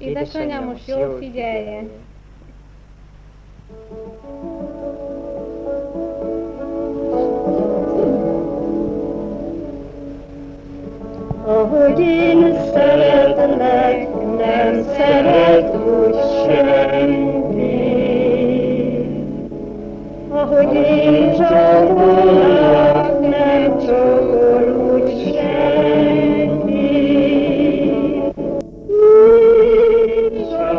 Édesanyám, most jól figyeljen! Ahogy én szeretlek, nem szeret úgy senki. Ahogy én Ladies